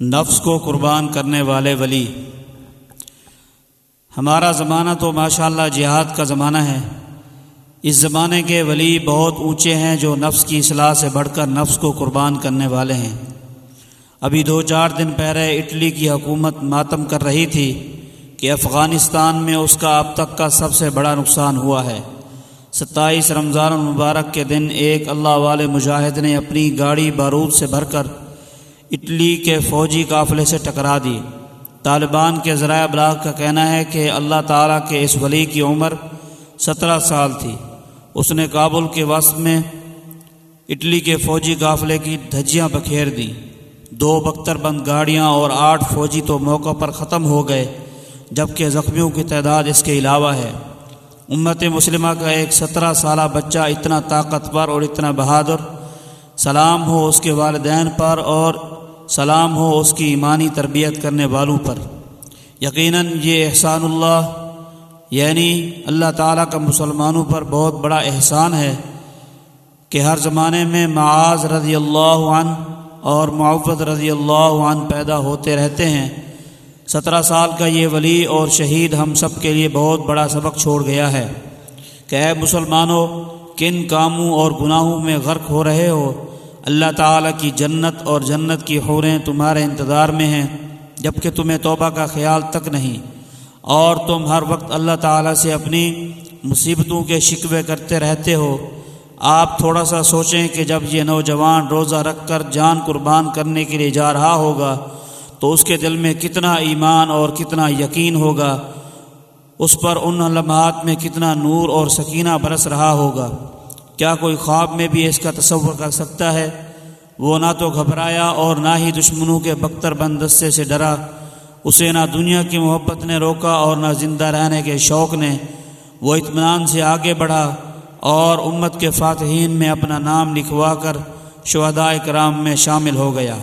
نفس کو قربان کرنے والے ولی۔ ہمارا زمانہ تو ماشاءاللہ اللہ جہاد کا زمانہ ہے۔ اس زمانے کے ولی بہت اونچے ہیں جو نفس کی اصلاح سے بڑھ کر نفس کو قربان کرنے والے ہیں۔ ابھی دو چار دن پہلے اٹلی کی حکومت ماتم کر رہی تھی کہ افغانستان میں اس کا اب تک کا سب سے بڑا نقصان ہوا ہے۔ ستائیس رمضان المبارک کے دن ایک اللہ والے مجاہد نے اپنی گاڑی بارود سے بھر کر اٹلی کے فوجی قافلے سے ٹکرا دی۔ طالبان کے ذرائع ابلاغ کا کہنا ہے کہ اللہ تعالیٰ کے اس ولی کی عمر سترہ سال تھی۔ اس نے کابل کے وسط میں اٹلی کے فوجی قافلے کی دھجیاں بکھیر دیں۔ دو بختر بند گاڑیاں اور آٹھ فوجی تو موقع پر ختم ہو گئے، جبکہ زخمیوں کی تعداد اس کے علاوہ ہے۔ امت مسلمہ کا ایک سترہ سالہ بچہ اتنا طاقتور اور اتنا بہادر سلام ہو اس کے والدین پر اور سلام ہو اس کی ایمانی تربیت کرنے والوں پر۔ یقیناً یہ احسان اللہ یعنی اللہ تعالیٰ کا مسلمانوں پر بہت بڑا احسان ہے کہ ہر زمانے میں معاذ رضی اللہ عنہ اور معوت رضی اللہ عنہ پیدا ہوتے رہتے ہیں۔ سترہ سال کا یہ ولی اور شہید ہم سب کے لیے بہت بڑا سبق چھوڑ گیا ہے کہ اے مسلمانوں، کن کاموں اور گناہوں میں غرق ہو رہے ہو؟ اللہ تعالیٰ کی جنت اور جنت کی حوریں تمہارے انتظار میں ہیں جبکہ تمہیں توبہ کا خیال تک نہیں۔ اور تم ہر وقت اللہ تعالیٰ سے اپنی مصیبتوں کے شکوے کرتے رہتے ہو۔ آپ تھوڑا سا سوچیں کہ جب یہ نوجوان روزہ رکھ کر جان قربان کرنے کے لیے جا رہا ہوگا، تو اس کے دل میں کتنا ایمان اور کتنا یقین ہوگا۔ اس پر ان لمحات میں کتنا نور اور سکینہ برس رہا ہوگا۔ کیا کوئی خواب میں بھی اس کا تصور کر سکتا ہے؟ وہ نہ تو گھبرایا اور نہ ہی دشمنوں کے بختر بندسے سے ڈرا۔ اسے نہ دنیا کی محبت نے روکا اور نہ زندہ رہنے کے شوق نے۔ وہ اطمینان سے آگے بڑھا اور امت کے فاتحین میں اپنا نام لکھوا کر شہداء کرام میں شامل ہو گیا۔